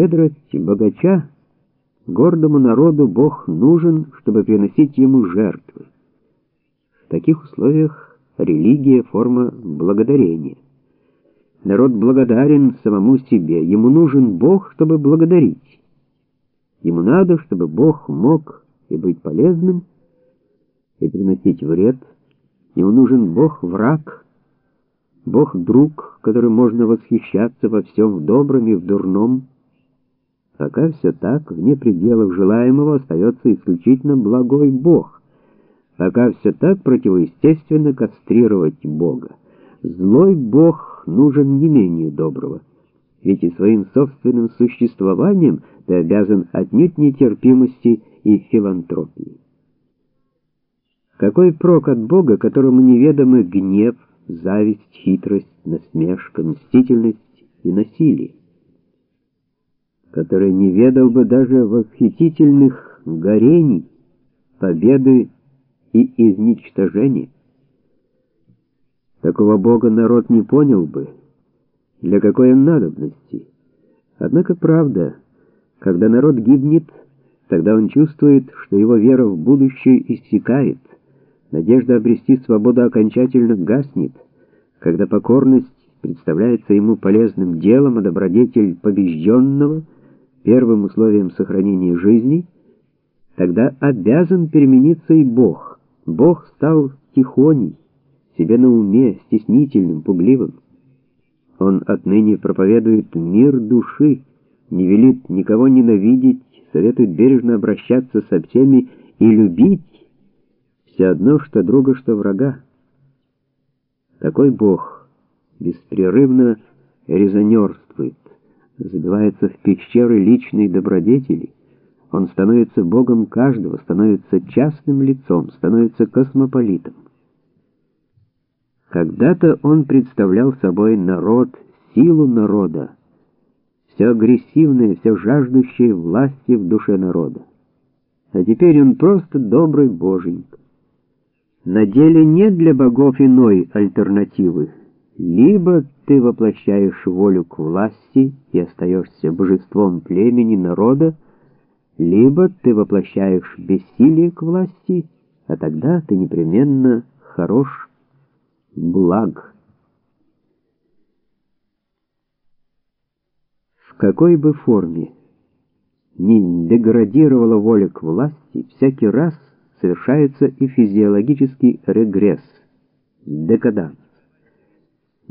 щедрость богача гордому народу Бог нужен, чтобы приносить ему жертвы. В таких условиях религия форма благодарения. Народ благодарен самому себе, ему нужен Бог, чтобы благодарить. Ему надо, чтобы Бог мог и быть полезным, и приносить вред. Ему нужен Бог-враг, Бог-друг, которым можно восхищаться во всем в добром и в дурном. Пока все так, вне пределов желаемого остается исключительно благой Бог. Пока все так, противоестественно кастрировать Бога. Злой Бог нужен не менее доброго. Ведь и своим собственным существованием ты обязан отнюдь нетерпимости и филантропии. Какой прок от Бога, которому неведомы гнев, зависть, хитрость, насмешка, мстительность и насилие, который не ведал бы даже восхитительных горений, победы и изничтожения? Такого Бога народ не понял бы, для какой он надобности. Однако правда, когда народ гибнет, тогда он чувствует, что его вера в будущее иссякает, надежда обрести свободу окончательно гаснет, когда покорность представляется ему полезным делом, а добродетель побежденного первым условием сохранения жизни, тогда обязан перемениться и Бог. Бог стал тихоней, себе на уме, стеснительным, пугливым. Он отныне проповедует мир души, не велит никого ненавидеть, советует бережно обращаться со всеми и любить все одно, что друга, что врага. Такой Бог беспрерывно резонерствует, забивается в пещеры личной добродетели. Он становится Богом каждого, становится частным лицом, становится космополитом. Когда-то он представлял собой народ, силу народа, все агрессивное, все жаждущее власти в душе народа. А теперь он просто добрый боженька. На деле нет для богов иной альтернативы. Либо ты воплощаешь волю к власти и остаешься божеством племени, народа, либо ты воплощаешь бессилие к власти, а тогда ты непременно хорош благ. В какой бы форме ни деградировала воля к власти, всякий раз совершается и физиологический регресс, декаданс.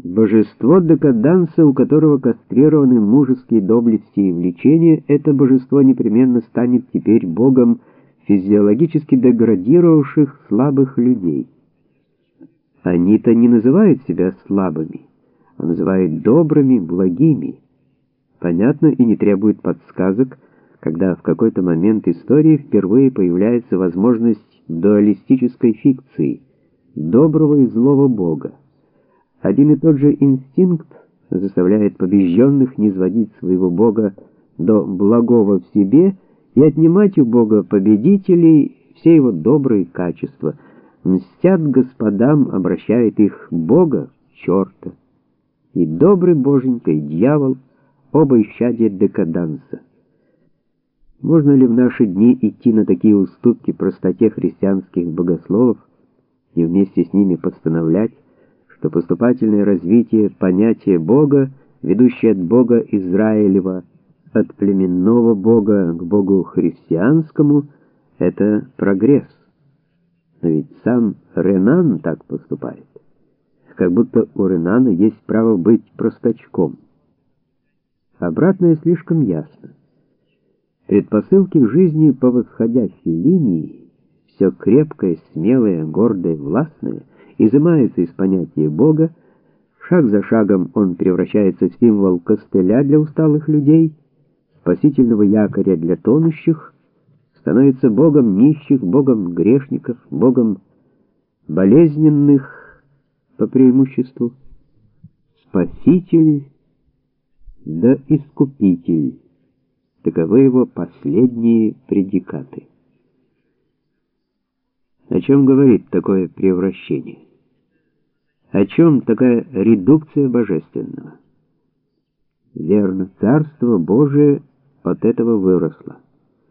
Божество декаданса, у которого кастрированы мужеские доблести и влечения, это божество непременно станет теперь богом физиологически деградировавших слабых людей. Они-то не называют себя слабыми, а называют добрыми, благими. Понятно и не требует подсказок, когда в какой-то момент истории впервые появляется возможность дуалистической фикции, доброго и злого бога. Один и тот же инстинкт заставляет побежденных не сводить своего бога до благого в себе и отнимать у бога победителей все его добрые качества – мстят господам, обращает их Бога черта. И добрый боженька, и дьявол оба исчадия декаданса. Можно ли в наши дни идти на такие уступки простоте христианских богословов и вместе с ними постановлять, что поступательное развитие понятия Бога, ведущее от Бога Израилева, от племенного Бога к Богу христианскому, это прогресс? Но ведь сам Ренан так поступает. Как будто у Ренана есть право быть простачком. Обратное слишком ясно. Предпосылки к жизни по восходящей линии, все крепкое, смелое, гордое, властное, изымается из понятия Бога, шаг за шагом он превращается в символ костыля для усталых людей, спасительного якоря для тонущих, становится богом нищих, богом грешников, богом болезненных по преимуществу, спаситель да искупитель. Таковы его последние предикаты. О чем говорит такое превращение? О чем такая редукция божественного? Верно, Царство Божие от этого выросла.